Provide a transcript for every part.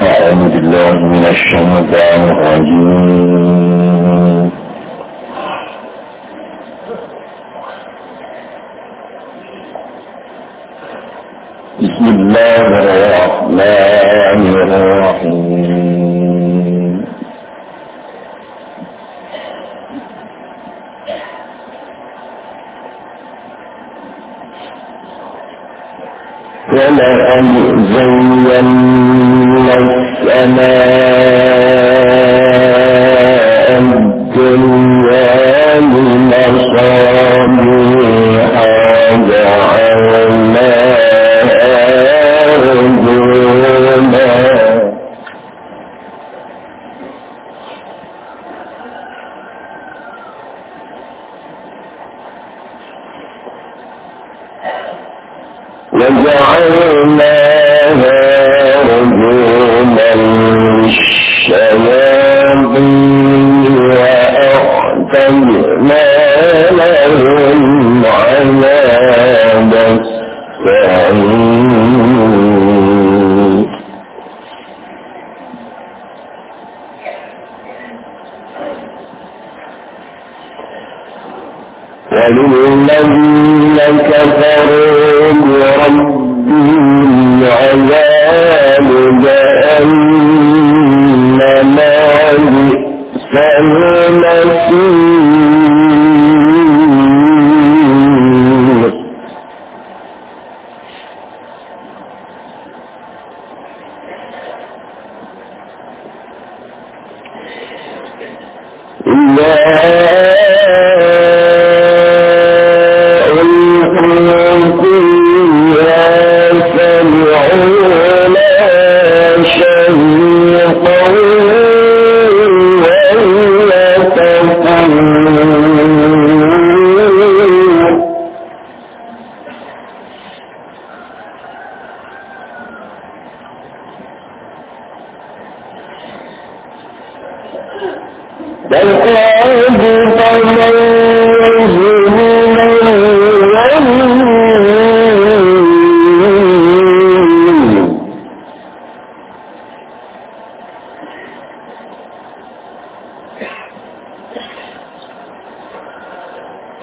أعوذ بالله من الرجيم. بسم الله الرحمن الرحيم. زينا السماء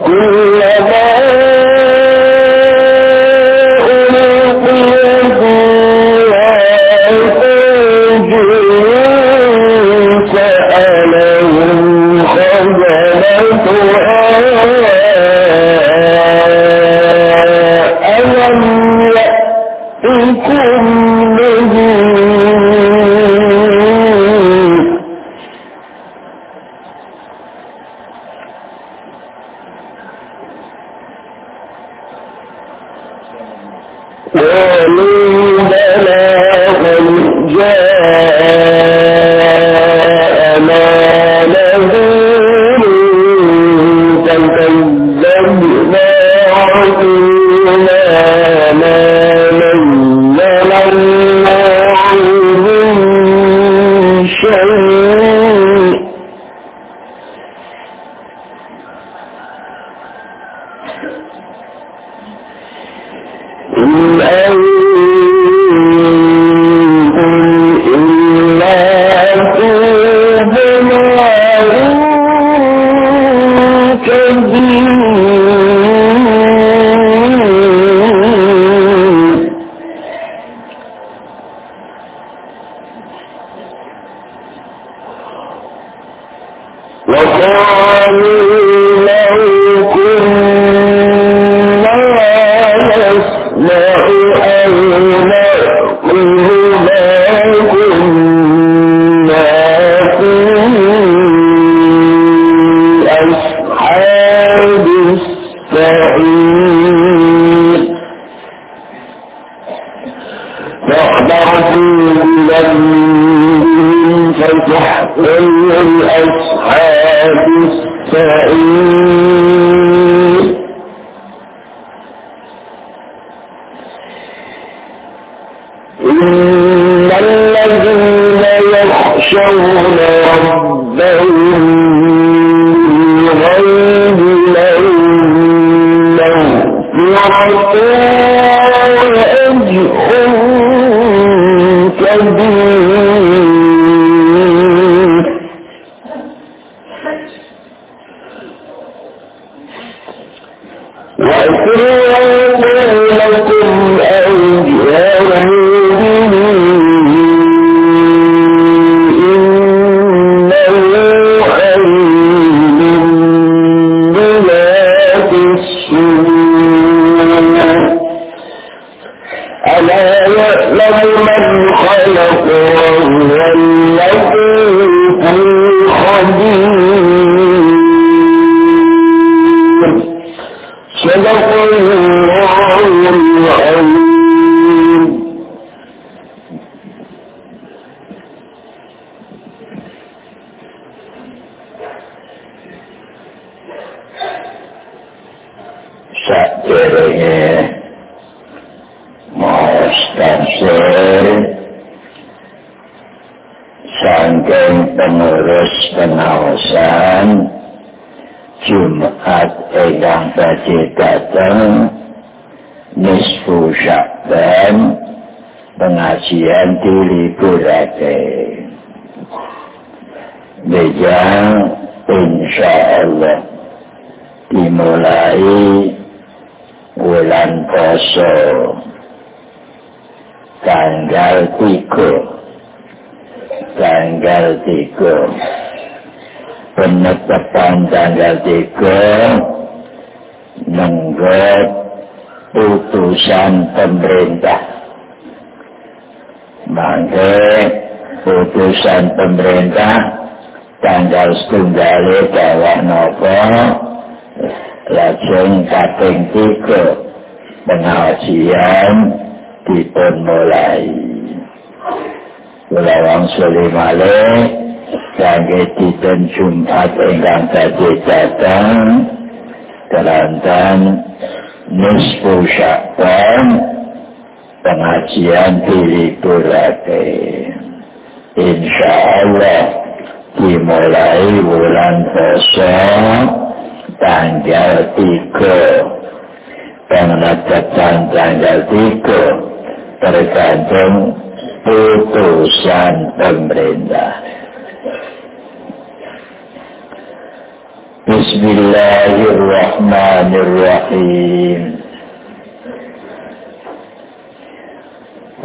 كلما وقال الصدور ألا يعلم من خلق وهو Tanggal 3 Tanggal 3 penetapan tanggal tiga. Menurut putusan pemerintah. Maka putusan pemerintah tanggal setunggal bawah nopo. Lajeng kaping tiga. Pengajian dipun mulai. Kula wangsuli malih kangge dinten Jumat ingkang dadi datang kelantan nisfu Syakban pengajian diliburake. Insya Allah dimulai bulan Poso tanggal 3 penetapan tanggal 3 tergantung putusan pemerintah بسم الله الرحمن الرحيم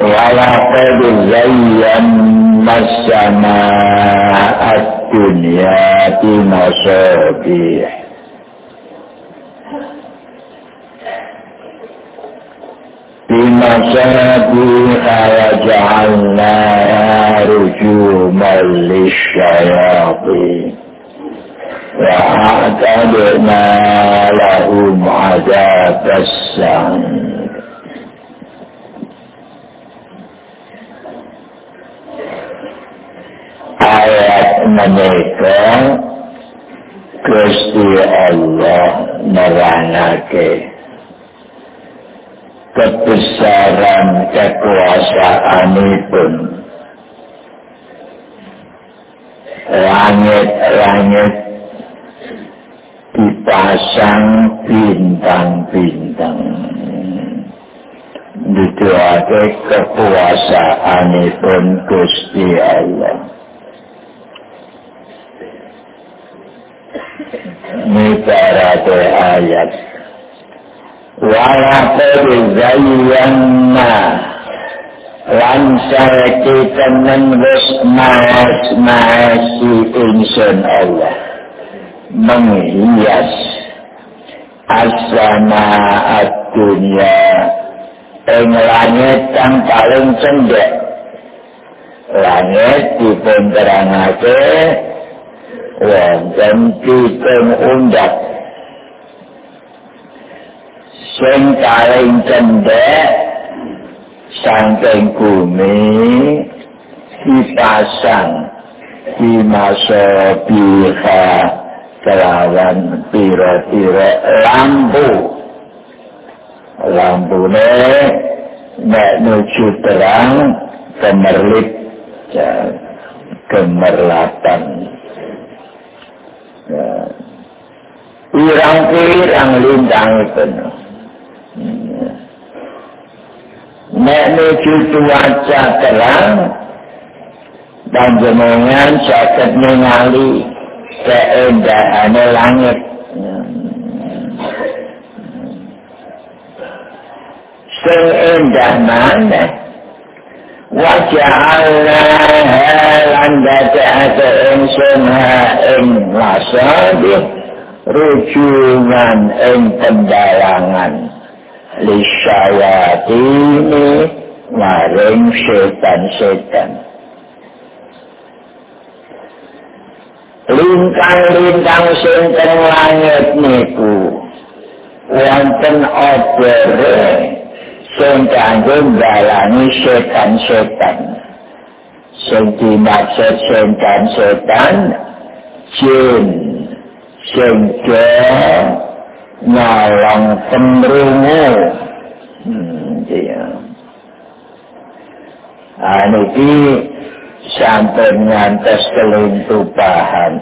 ولقد زينا السماء الدنيا بمصابيح بمصابيح وجعلناها رجوما للشياطين وأعتدنا لهم عذاب السعير ayat menika Gusti Allah nerangake Kebesaran kekuasaanipun. Langit-langit dipasang bintang-bintang. Didoake kekuasaanipun Gusti Allah. Nibarate ayat Walaqad zayyana lan saiki temen wis maes-maesi ingsun Allah. Menghias asana dunia ing langit kang paling cendek. Langit dipun terangake wonten pitung undak sing paling cendek saking bumi dipasang di masa biha kelawan pira-pira lampu. Lampune nek nuju terang kemerlip gemerlatan pirang-pirang lintang itu nek nuju cuaca terang dan jenengan sakit ningali keindahan langit. Sing endah mana waja'alna lan dada'ata insun ha'in masabih rujuman ing pendalangan lisyawatini maring setan-setan. Lintang-lintang teng langit niku? Wonten obere sing kanggo mbalani setan-setan. Sing dimaksud setan-setan jin sing nyolong pemrungu hmm, anu ki sampai ngantes keluntupahan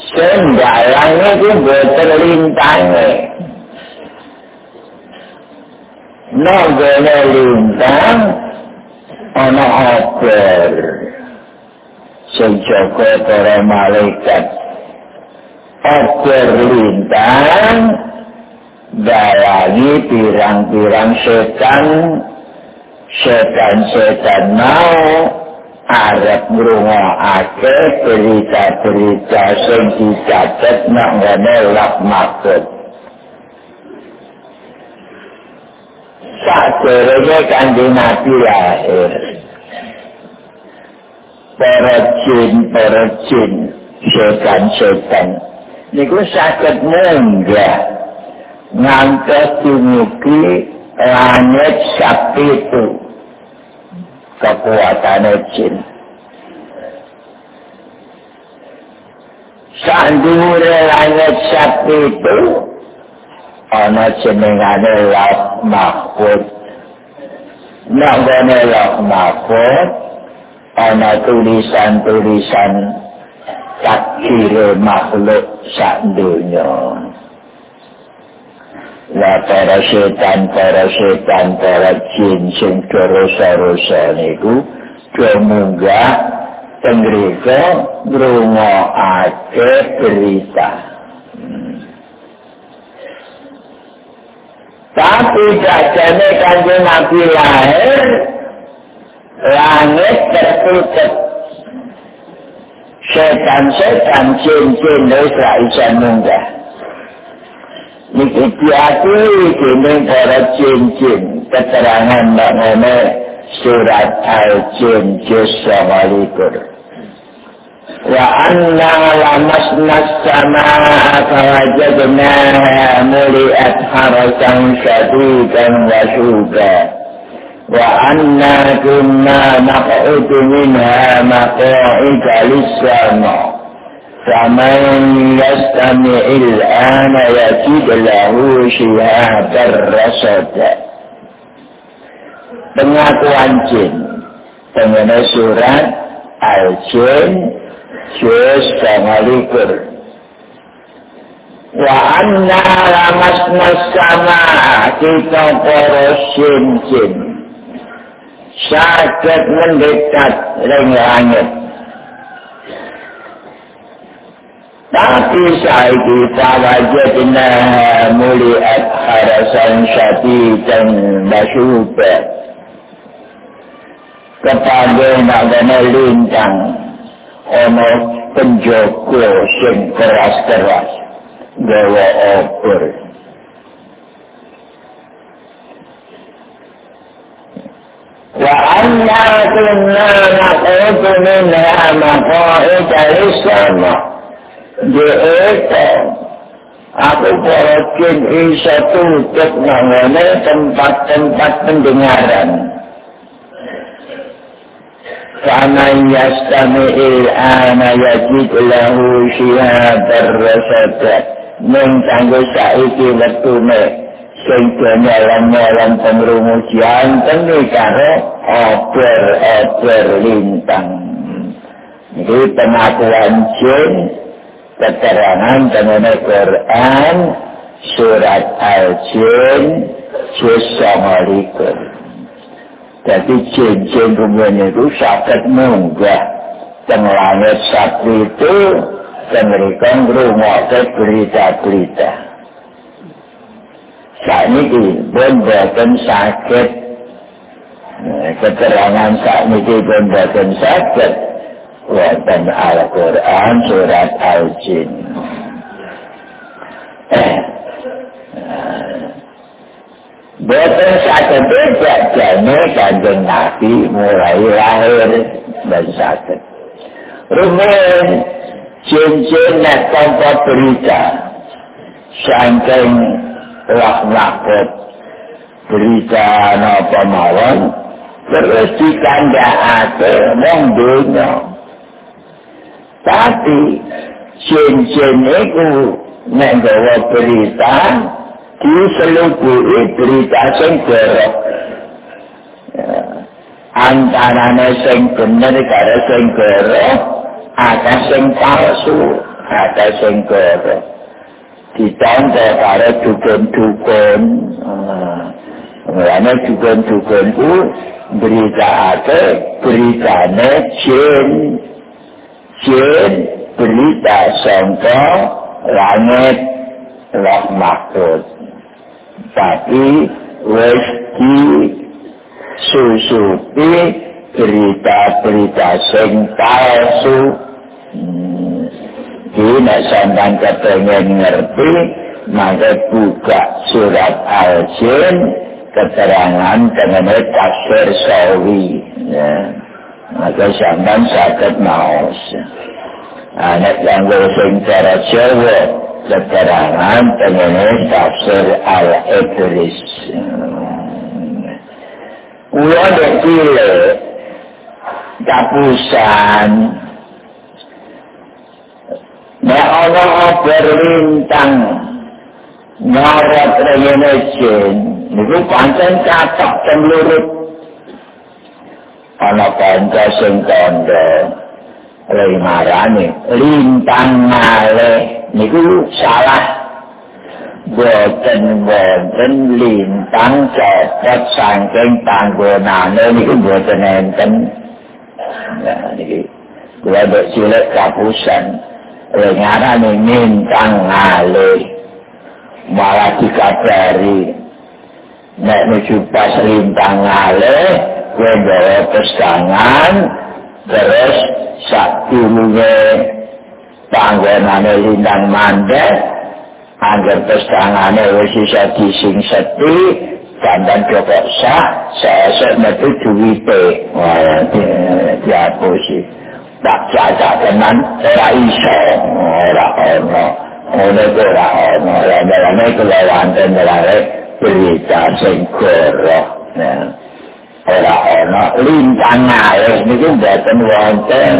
Sendalangnya itu berterlintangnya Nogone lintang ana sing jaga para malaikat oper lintang dalangi pirang-pirang setan setan-setan mau arep ngrungokake berita-berita sing dicatet nang ngene lak makut sakderenge kanthi nabi lahir. Para jin para jin setan setan niku saged munggah. Ngantos dumugi langit sapi itu. Kekuatan jin. Sandure langit sapi itu ana jenengane Laut Mahfud. Dene Laut Mahfud ana tulisan-tulisan takdir makhluk sak dunya. Ya para setan, para setan, para jin sing dosa-dosa niku kemunggah tengrika ngrungokake berita. Tapi jajane kanjeng Nabi lahir, langit tertutup. setan-setan cincin lesa isa munggah. Niki diakui gini para cincin keterangan maknanya surat al-cin jisya walikur. Wa anna lamas nasama akawajadna muli'at harasan syadidan wa syubah. وأنا كنا نقعد منها مقاعد للسمع فمن يستمع الآن يجد له شهابا رصدا pengakuan jin mengenai surat Al-Jin Jus sama likur. Wa anna lamasna sama kita para sin-sin. Sakit mendekat ring langit. Tapi saya kita wajah muliat harasan syati dan masyubah. Kepada nak lintang ana penjaga sing keras-keras gawa obor wa anna kunna naqudu minha maqa'ida lisama dieta aku para jin isa tutup nangone tempat-tempat pendengaran فمن يستمع الآن يجد له شهابا رصدا من kanggo saiki wektune Sing nyolong-nyolong pengrungu janten nih karo oper-oper lintang. Ini pengakuan jin, keterangan dengan Quran, surat Al-Jin, juz sangalikur. Jadi jin-jin kemudian itu sakit munggah. Dan langit sakti itu, dan mereka merumah berita-berita. Saat ini pun buatan sakit. Keterangan saat ini pun buatan sakit. Buatan Al-Quran surat Al-Jin. Buatan sakit itu jadi kanjeng Nabi mulai lahir dan sakit. Rumen jin-jin nak tanpa berita. Saking laknakut berita napa mawon terus dikandhakake wong donya. Tapi jen-jen iku nek gawa berita diselubui berita sing gerok antarane sing bener karo sing gerok ada sing palsu ada sing gerok ditanda karo dukun-dukun. Mulane dukun-dukun ku beritate beritane jin. Jin berita sangka langit lah maksud. Tapi wis di susupi berita-berita sing palsu. Hmm. Nak sampai kepengen ngerti, maka buka surat Al-Jin, keterangan dengan tafsir sawi. Ya. Maka sampai sakit maus. Anak yang bersing cara Jawa, keterangan dengan tafsir Al-Ibris. Uang dekile, kapusan, Nek ana berlintang ngarep rene jin, niku pancen katok cemlurut. Ana kanca sing kandha. Marane lintang ngale niku salah. Boten boten lintang copot saking panggonane. Niku boten enten. Nah niki kula cilik kapusan Renyana ni mintang ngale Malah dikabari Nek nuju pas lintang ngale Gue bawa pesangan Terus Sak dulunya Panggonane lintang mandet Angger pesangannya Wes bisa dising seti Dandan jokok sah Saya semetu duwite Wah, tak jaga tenan ora iso ora ono ono ora ono ora kelawanten dalane berita sing koro ora ono lintang ae niku mboten wonten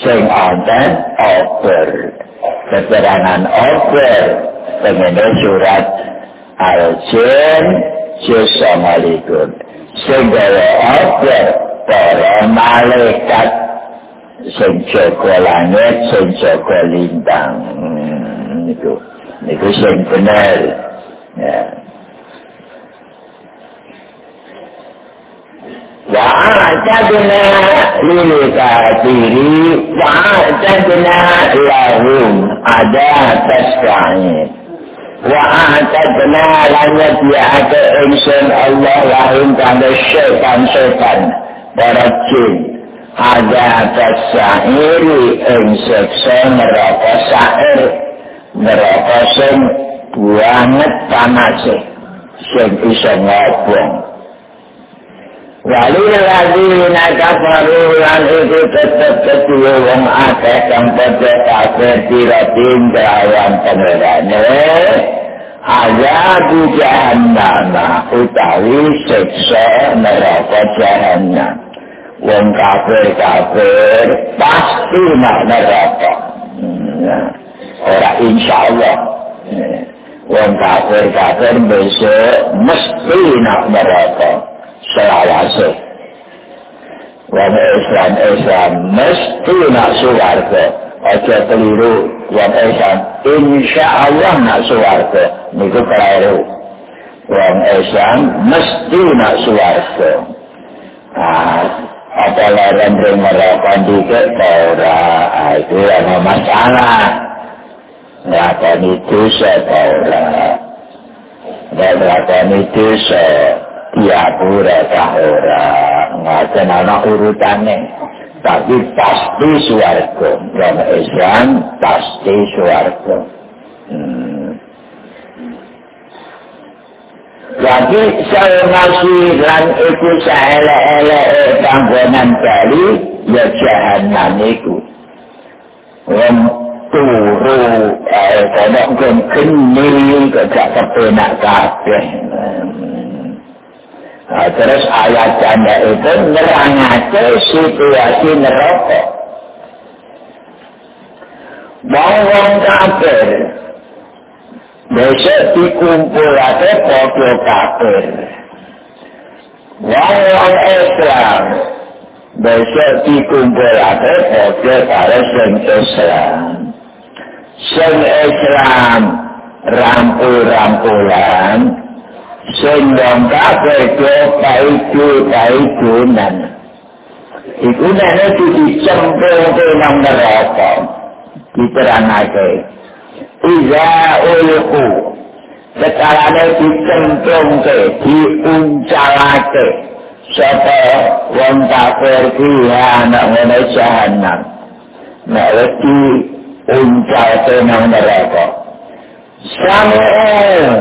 sing wonten oper keterangan oper pengen surat al-jin Assalamualaikum. Segala apa para malaikat sing jaga langit sing jaga lintang niku niku sing bener ya وَأَعْتَدْنَا لِلْكَافِرِ وَأَعْتَدْنَا لَهُمْ عَذَابَ السَّعِيرِ وَأَعْتَدْنَا لَنَبِيَعَكَ إِنسَانَ اللَّهُ لَهُمْ كَانَ الشَّيْطَانُ شَيْطَانُ para jin Ada tasairi ing seksa neraka sair neraka sing banget panase sing bisa ngobong. Wali lagi naga faru lan itu tetap ketua akeh kang pada kafir tiratin dawan pengerane ada di jahannam utawi seksa neraka jahannam wong kafir kafir pasti nak neraka. Hmm, ora insya Allah wong kafir kafir besok mesti nak neraka. Selawase wong Islam Islam mesti nak suwarga. Aja keliru wong Islam insya Allah nak suwarga. Niku keliru. Wong Islam mesti nak suwarga. Ah apa larang neraka dikit ora. Itu ada masalah dosa ta ora. Nek nglakoni dosa diapura ta ora. Ngaten ana urutane. Tapi pasti suarga dan Islam pasti suarga hmm. Jadi saya masih lan itu saya elek-elek panggonan kali ya jahanam itu. turu eh kodok ken kini kejak kepenak kabeh Nah, terus ayat janda itu nerangake situasi neraka. Wong-wong kafir besok dikumpulake padha kafir. Wong-wong Islam besok dikumpulake padha karo sing Islam. sing Islam rampul-rampulan sing wong kabeh kaitu kaitunan iku nek dicempel ke nang neraka diterangake Iza ulku sekarane dicempel ke diuncalake sapa wong kafir ki ana ngene jahanam nek uncal tenang neraka. Sampai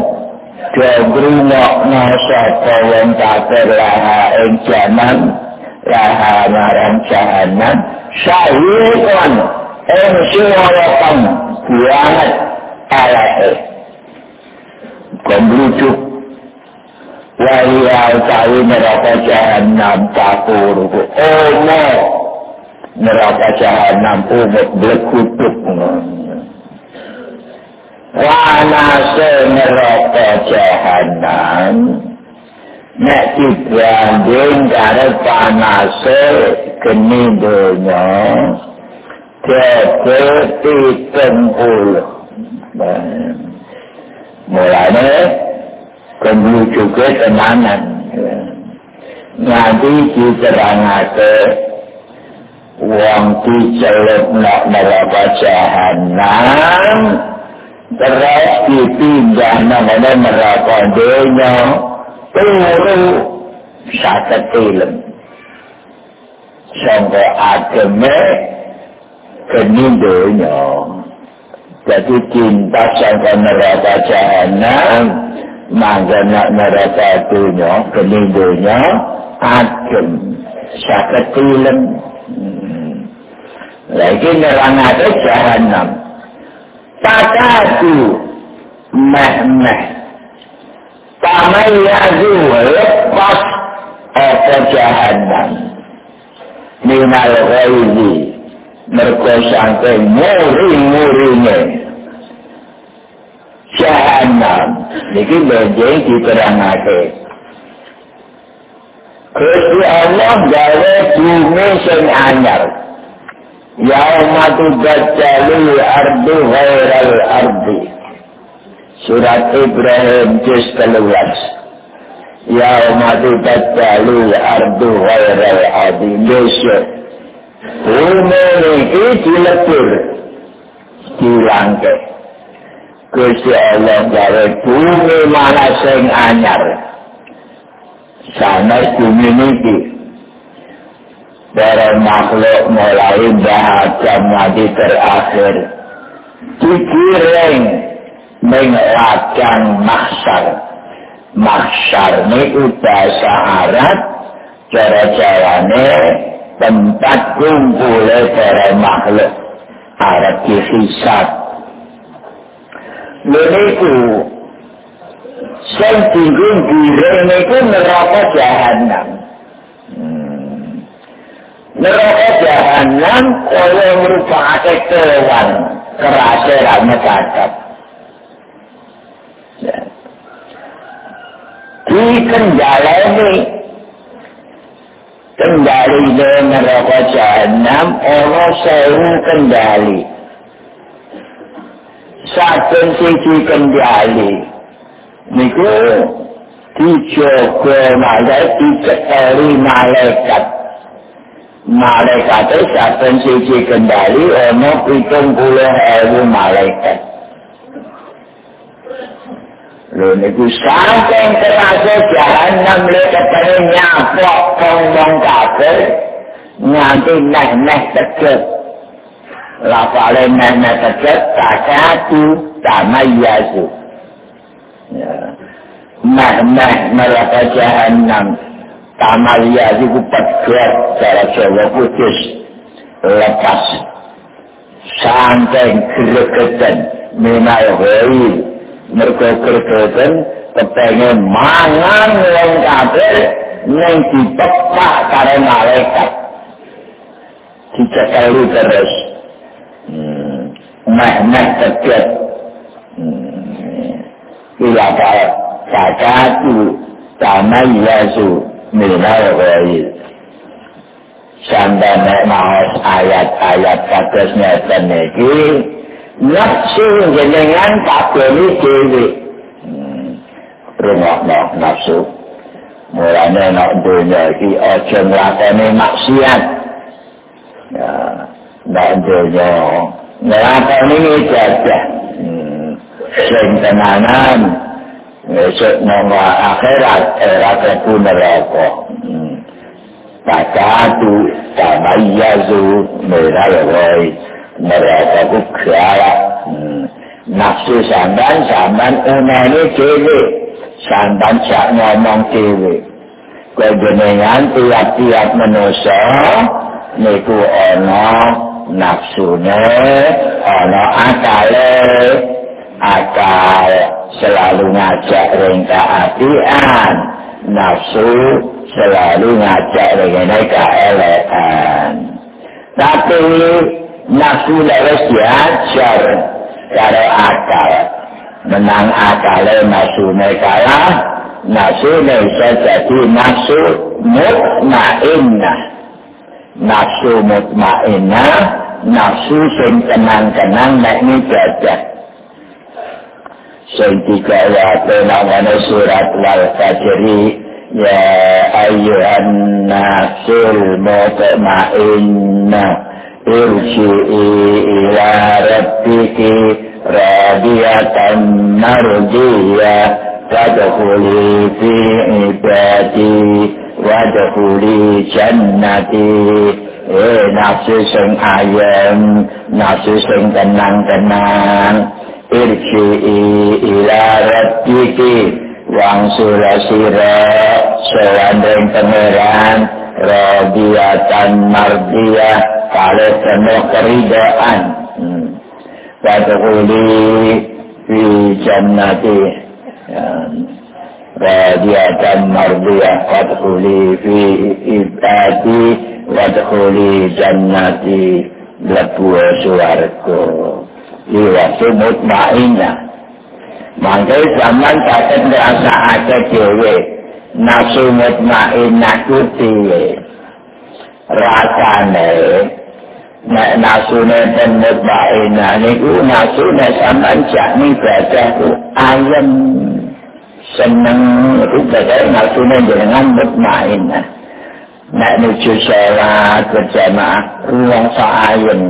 kegrungok nasa kawang kafir laha ing jaman, laha marang jahanan, sahikan ing siwalakan buangat alahe. Kembrujuk Wahia utawi neraka jahanam takuruku. Oh no! neraka jahanam umut blekutuk wanase neraka jahanam nek dibanding karo panase donya dede pitung puluh mulane kembali juga tenanan nanti diterangake wong dicelup nak neraka jahanam terus dipindah namanya neraka dunia. Turu satu film. Sampai agama kini dunia jadi cinta sampai neraka jahanam mangga nak neraka dunia kini dunia agam satu film lagi nerangake jahanam. Takatu meh-meh. Tamayazu lepas apa jahanam? Minal ghaizi mergo sampai muri-murine jahanam niki benjing diterangake Gusti Allah gawe bumi sing anyar Yauma tubaddalu ardu ghairal ardi. Surat Ibrahim juz 13. Yauma tubaddalu ardu ghairal ardi. Besok. Bumi ini dilebur. Dilangke. Gusti Allah gawe bumi mana sing anyar. Sana bumi ini para makhluk mulai bahagia mati terakhir dikiring mengelakkan maksar maksar ini udah syarat cara-caranya tempat kumpul para makhluk harap dihisap Leniku Sing tinggung giring itu neraka jahanam. neraka jahanam kaya ngrupakake kewan kerase ra mekacat ya. Kendali neraka jahanam ono sewu kendali. Saben siji kendali. Niku dijogo malaikat dicekeli malaikat. Malaikat saben siji kendali ono pitung puluh ewu malaikat lho niku saking terasa jahanam le ketemu nyapok kong-kong kafir nganti neh-neh teget. Lafale neh-neh teget takatu tamayazu ya. Meh-meh neraka jahanam tamayazu ku teget cara Jawa putus lepas. Saking gregetan minal ghaib mergo kerjoten kepengen mangan wong kafir ning dipepak karo malaikat. Dicekeli terus. Hmm. meh meh teget. Ila kaya kakatu sama yasu minal ghaib sampai nek maos ayat-ayat kados dan iki nafsu jenengan kabeh dhewe. Rungokno nafsu. Mulane nek dunya iki aja nglakoni maksiat. Ya nek dunya nglakoni ibadah. Sing tenanan besok nang akhirat era kepu neraka. Takatu tamayyazu merayawai mereka ku kaya hmm. nafsu samban samban unani dewe samban cak ngomong dewe kejenengan tiap-tiap manusia niku ono nafsune ono akale. Akal selalu ngajak ringka hatian nafsu selalu ngajak ringka keelekan tapi nafsu lewes diajar. Karo akal. Menang akale nafsu kalah nafsu bisa jadi nafsu mutmainnah. Nafsu mutmainnah nafsu sing tenang-tenang nek ni jadah sing tiga waktu namanya surat wal fajri ya ayyuhan nafsul mutmainnah ارجعي إلى ربك راضية مرضية فادخلي في عبادي وادخلي جنتي Eh, nafsu sing ayem, nafsu sing tenang-tenang. Irji ila rabbiki, wang surah sirah, sewandeng pangeran, radiyatan mardiyah, kale penuh keridaan. Wadhuli fi jannati. Radiyatan mardiyah wadhuli fi ibadi wadhuli jannati. Lebu suarga liwatu mutmainah mangkai zaman kakek merasa ada dewe nafsu mutmainah kutiwe rasane nek nasune ten mutmainah niku nasune sampean jani baca ku ayem. Seneng itu baca nasune dengan mutmainah nek nuju sholat berjamaah ruang ayem.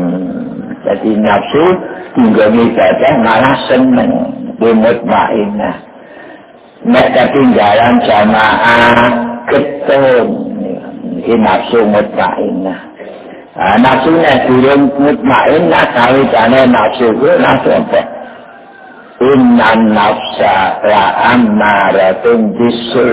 Jadi nafsu tinggal ibadah malah seneng mutmainah nek ketinggalan jamaah ketemu ini nafsu mutmainah Ah, nafsu nek durung mutmainah kawitane nafsu ku nafsu apa? Innan nafsa la ammaratun bisu.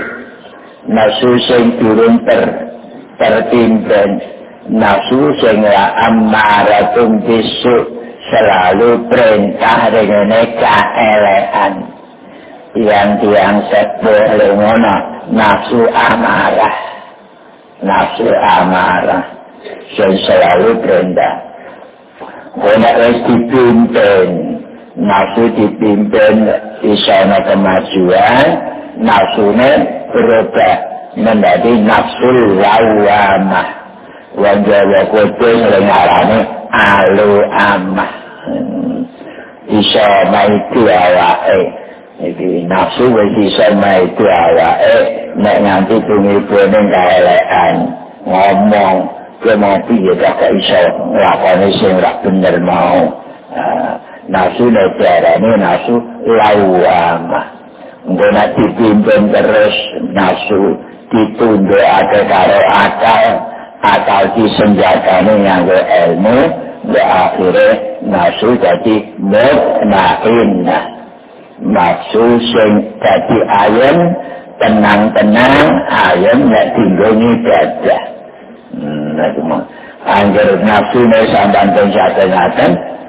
Nafsu sing durung ter tertimbang nafsu sing la ammaratun bisu. Selalu perintah dengan keelekan yang tiang sepuh lengono nafsu amarah. Nafsu amarah. Sing selalu rendah. Kena wis dipimpin. Nafsu dipimpin isana kemajuan. Nafsunya berubah. Menjadi nafsu lawamah. Wong jawa kudu ngarani alu amah. Iso maitu awake iki nafsu wis iso maitu awake nek nganti pungipune kaelekan ngomong kemati ya tak iso nglakoni sing ora bener mau. Nafsu nek diarani nafsu lawamah engko nek dipimpin terus nafsu ditunduk ada karo akal akal di senjatane nganggo ilmu ya akhirnya nafsu jadi mutmainah nafsu sing jadi ayam tenang-tenang ayam nek tinggoni dadah hmm, Angger nafsu ne sampan pun sate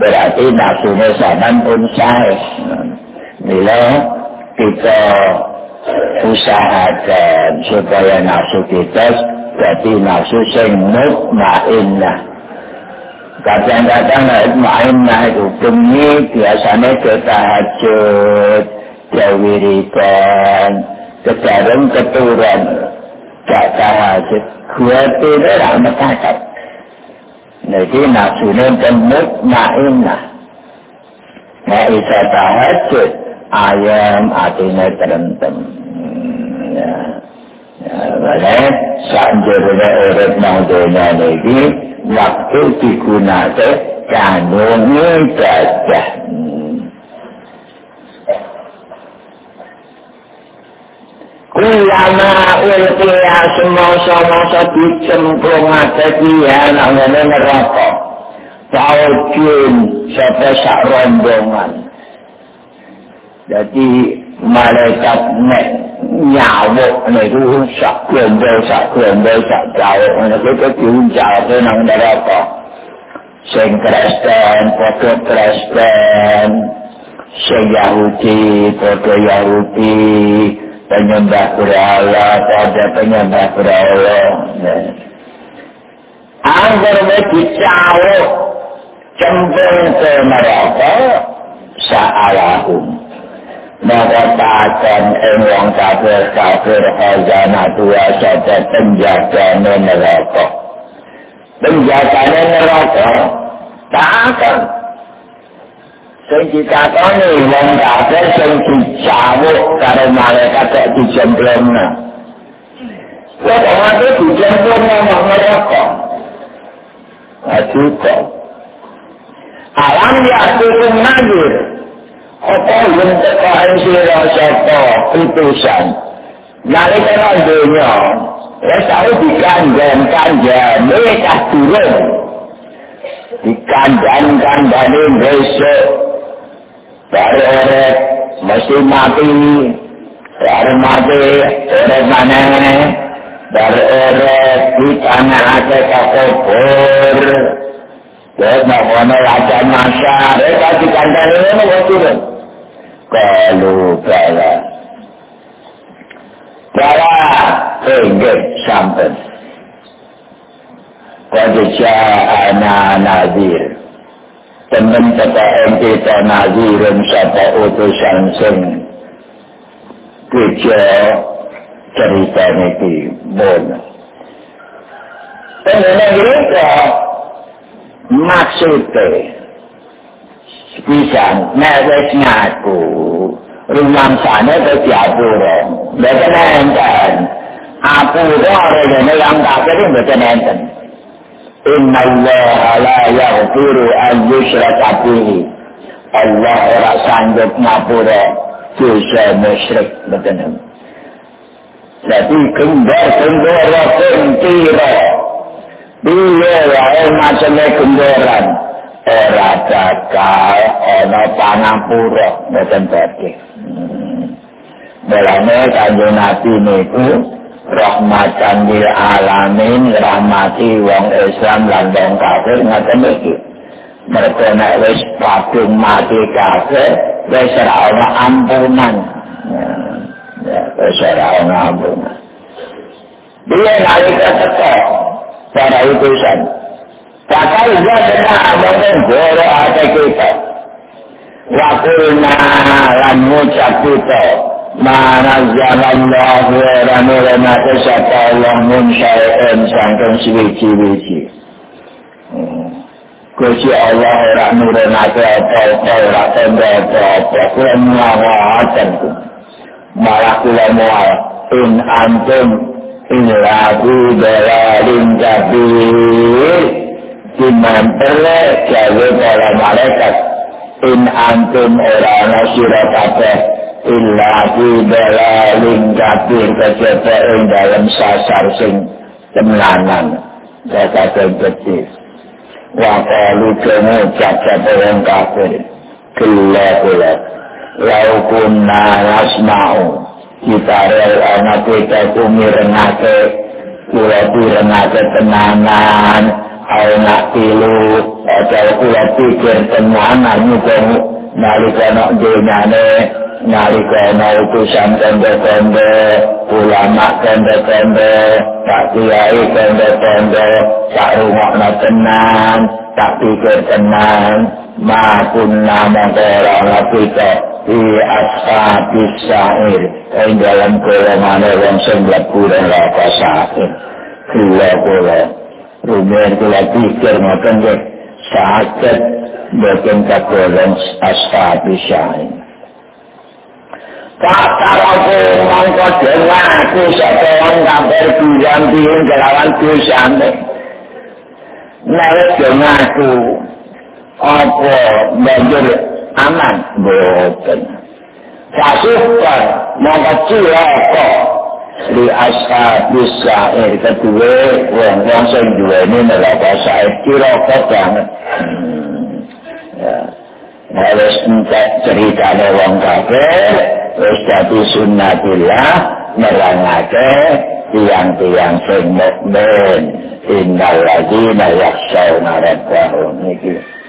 berarti nafsu ne sampan pun sae. Bila kita usahakan supaya nafsu kita jadi nafsu sing mutmainnah. Kadang-kadang mutmainnah itu demi biasanya kita hajut, jawirikan, kejaran keturun, gak tahajud, gue tidak ramah takut. Jadi nafsu ini kan mutmainnah. Nah, isa tahajud, ayam artinya terentem. Hmm, ya. Boleh, sanjurnya urut nang dunia ini, waktu digunakan kanungi gajah. Kulama ulkiya semasa-masa dicemplung ada dia namanya neraka. Taujun sampai sak rombongan. Jadi malaikat nek nyawuk niku sak gombel sak gombel sak jauh niku itu diuncal nang neraka sing Kristen padha Kristen sing Yahudi padha Yahudi penyembah berhala pada penyembah berhala Angger wis dicawuk cemplung ke neraka sa'alahum mengatakan wong kafir kafir khazanah tua saja penjaga neraka. Penjaga neraka tak akan. Sing ditakoni wong kafir sing dicawuk karo malaikat kok dijemplungna. Kok ada apa yang terkait sila sapa putusan nalika nang dunya ya tahu dikandang kandang mereka turun. Dikandang kandang besok. Dari orang mesti mati. Dari mati orang mana dari orang di tanah Terus mana raja masa, mereka dikandang ini mau turun. Kalau bala. Bala ingat sampai. Wajah anak nadir. Temen kata kita nadirin siapa utusan sing. Kerja cerita ini bona. Mereka maksudnya pisan nek ngaku rumang sana ke diapura mboten enten apura rene yang kafir mboten enten inna Allah la yaghfiru an yushraka bihi. Allah ora sanggup ngapura dosa musyrik mboten jadi kendor-kendor kentira Iya, ya, macamnya kendoran. ora bakal ana pangampura mboten badhe. Mulane hmm. kanjeng Nabi niku rahmatan lil alamin rahmati wong Islam lan wong kafir ngoten iki. Mereka nek wis padung mati kafir, wis ora ana ampunan. Ya, wis ora ana ampunan. Bila nalika teko, para utusan, Maka ia benar menggoro hati kita. Wakulna lan ngucap kita Mana zaman Allah Rani rana kesata Allah Mun syaitan sangkan siwici-wici Kusi Allah rak nurun ake apa-apa, rak tenda apa-apa, kula muawatan ku. Malah kula muawat. In antum illa bu dalalin kabir. Iman perle jawa para malaikat. In antum orang sirah kabeh. Illa bu dalalin kabir. Kejata ing dalam sasar sing temenanan. Kata kejata wa qalu kama cacata wong kafir kella kella lau kunna nasma'u kita rel ana kita kumirengake kula direngake tenanan au nak tilu atau kula pikir tenanan nyukamu nalika nak dunyane nalika ana utusan kondo-kondo ulama kondo-kondo tak kiai kondo-kondo tak rumah na tenang tak pikir tenang maupun nama orang kita di ashabi syair yang dalam kelemahan yang sembilan kurang lapa syair gula gula rumah gula pikir makan sakit bagian kagolong ashabi syair Kakaraku mongko dengaku setelan kabar bilang bilang kelawan dosane. Nek dengaku apa banjur aman boten. Kasuhkan mongko cilaka di ashab syair kedua wong wong sing duweni neraka syair cilaka banget. Hmm. Ya. Harus entek ceritanya wong kafir, wis dadi sunnatillah nerangake tiang-tiang sing mukmin innal ladzina yakhshawna rabbahum iki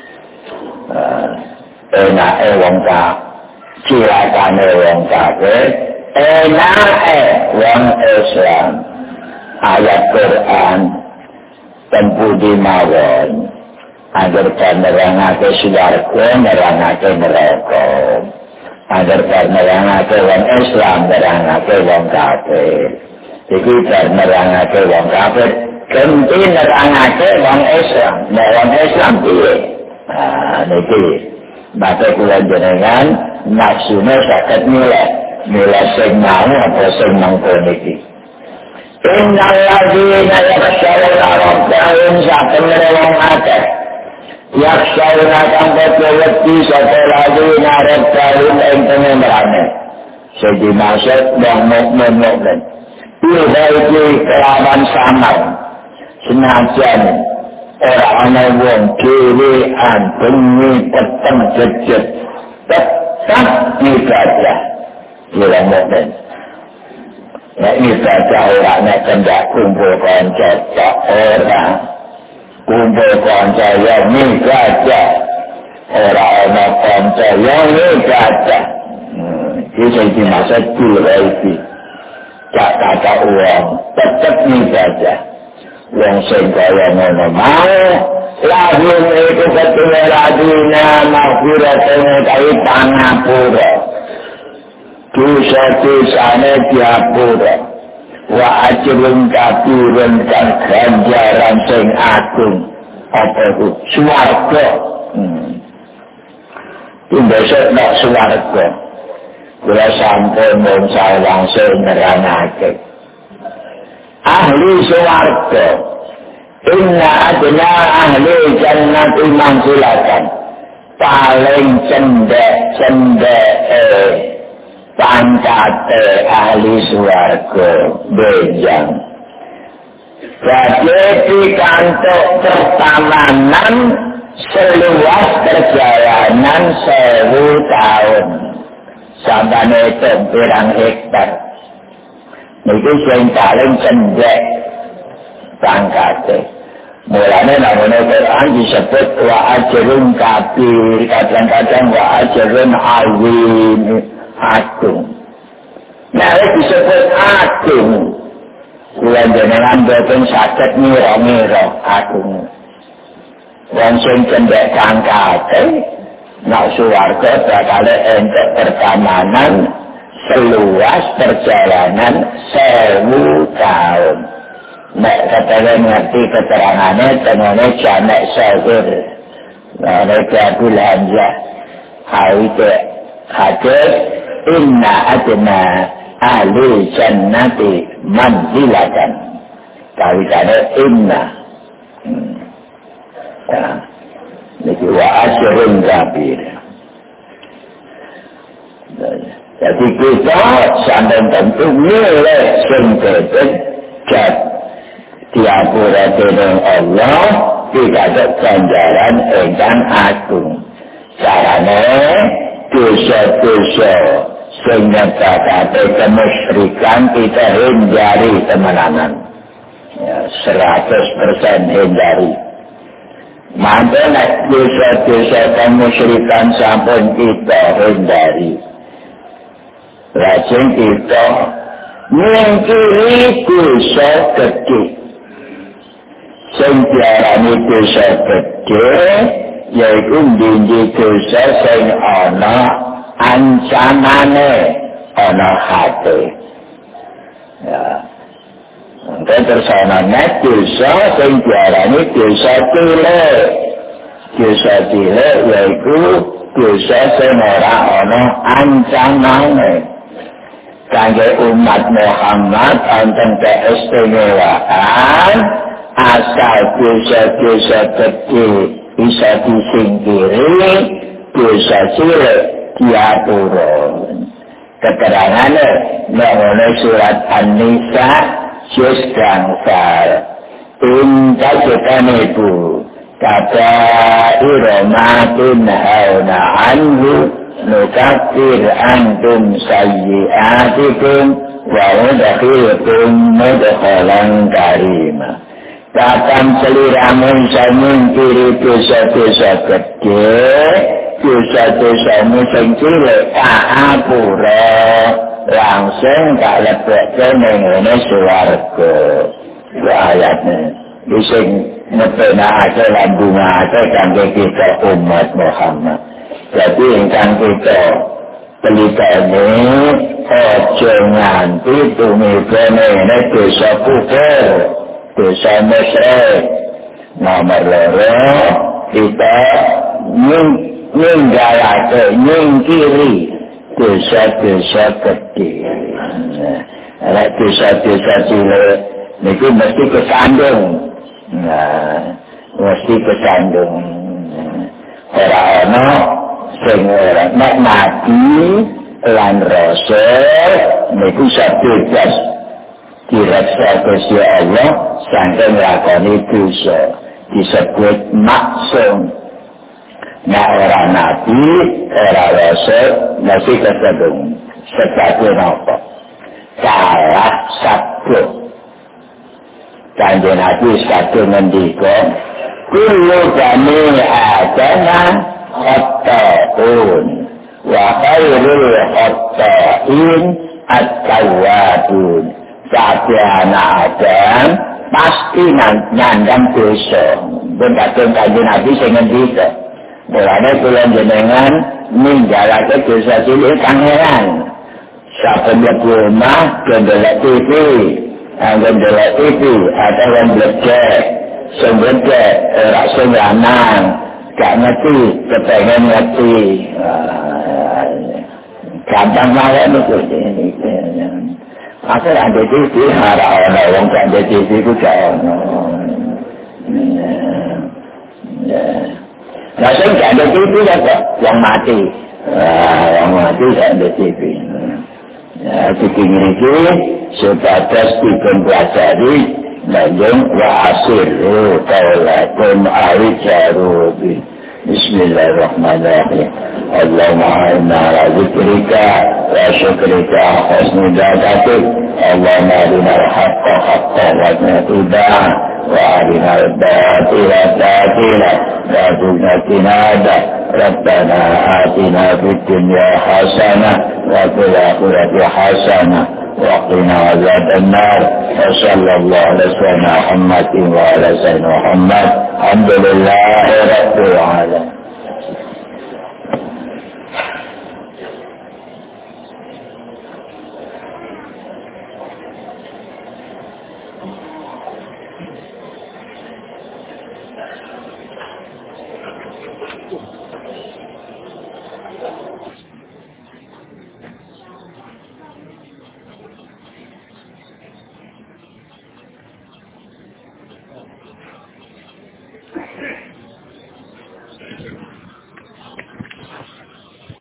enake wong ka cilakane wong kafir enake wong Islam ayat Quran tempudi mawon agar kan nerangake suwarga nerangake neraka agar ada orang Islam nerangake wong kafir. Iki bar nerangake wong kafir, ganti nerangake wong Islam. Nek wong Islam piye? Ah niki. Mate kula jenengan maksudnya sakit nilai nilai sing mau apa sing mangko niki. Innal ladzina yakhshawna rabbahum akeh yaksauna kanggo wedi sapa lagi narep kalun ing pengembarane segi maksud dan mukmin mukmin Iya iki kelawan samar senajan ora ana wong dhewean bengi peteng jejet tetap ibadah. Iya mukmin. Ya ibadah orang yang kendak kumpul konco orang kumpul kanca ya aja ora ana kanca ya nika aja iki sing dimaksud kuwi iki. Cak kata uang tetep nika aja wong sing kaya ngono. Mau lahir itu ketemu ladina maghfirah kaya pangapura. Dosa-dosane diapura. Wa ajrun kabirun kan ganjaran sing agung. Apa itu? Suwarga. Hmm. besok nak suwarga. Kula sampun mung langsung nerangake ahli suwarga. Inna adna ahli jannati manzilatan paling cendek cendek eh pancate ahli suarga bejang. Jadi dikantuk pertamanan seluas perjalanan sewu tahun. Sampai itu pirang hektar itu yang paling cendek pangkate mulanya namanya Quran disebut wa ajrun kabir kadang-kadang wa ajrun awin agung. Nah, disebut agung. Kula jenengan boten saged ngira-ngira agung. Wong sing cendhek kangkate nak suwarga bakal entuk pertamanan seluas perjalanan sewu tahun. Nek katakan ngerti keterangannya tengahnya janek sahur nah mereka belanja hari ke hadis inna adna ahli jannati manzilatan. Kali kata inna. Hmm. ya. niki wa asyrin kabir jadi kita sampai tentu nilai sing jat diapura dengan Allah tidak ada ganjaran engkang agung caranya dosa-dosa sing nyebabake kemusyrikan kita hindari temenanan ya, 100% hindari. Nak dosa-dosa dan musyrikan sampun kita hindari. Lajeng kita mengkiri dosa gede. Sentiarani dosa gede, yaitu dindi dosa sing ana ancamane ana hati. Ya. Dan tersananya dosa yang diarani dosa tile. Dosa tile yaitu dosa yang orang ono ancamannya. Kangge umat Muhammad anteng keistimewaan asal dosa-dosa gede bisa disingkiri dosa cilik diaturun. Keterangannya mengenai surat An-Nisa jus gangsal inta jetane bu kata iromatun hauna anhu nukakir antum sayyiatikum wa udakhirukum mudkhalan karima Kapan seliramu bisa mengkiri dosa-dosa gede, dosa-dosa mu sing cilik, tak apura. langsung tak lebek ke mengenai suarga itu ayatnya bisa ngetena aja lambunga aja kangke kita umat Muhammad jadi ingkang kita pelita ini ojo nganti tumika mengenai dosa kufur dosa musyrik nomor loro kita nyinggalake nyingkiri dosa-dosa gede. Nah, dosa-dosa cilik niku mesti kesandung. Nah, mesti kesandung. Ora ana sing ora nek mati lan rasa niku sabebas direksa Gusti Allah saking lakoni dosa disebut maksum Nah orang nabi, orang rasul, masih kesedung. Sebagai apa? Salah satu. Kanjeng Nabi satu mendika, Kullu kami adana khotta'un. Wa khairul. Tapi anak Adam pasti nandang dosa. Benar-benar kanjeng Nabi saya ngendika. Mulanya kula jenengan ninggalake dosa cilik kangeran. Siapa dia rumah, gendelek TV, gendelek TV, atau yang blecek, seblecek, rak senyanang, gak ngerti, kepengen ngerti. Gampang malah itu. Asal ada TV, harap orang yang gak ada TV itu gak ada. Nah, saya tidak ada TV ya, Pak. Yang mati. Yang mati tidak ada TV. Ya, TV ini sebatas بعدين وحصير روتا ولا عريكا أعرك روبي. بسم الله الرحمن الرحيم. اللهم أعنا على ذكرك وشكرك وحسن عبادتك اللهم أرنا الحق حقا وارنا اتباعه وأرنا الباطل باطلا. وارزقنا اجتنابه. ربنا آتنا في الدنيا حسنة وفي الآخرة حسنة. وقنا عذاب النار. وصلى الله على سيدنا محمد وعلى سيدنا محمد. الحمد لله رب العالمين.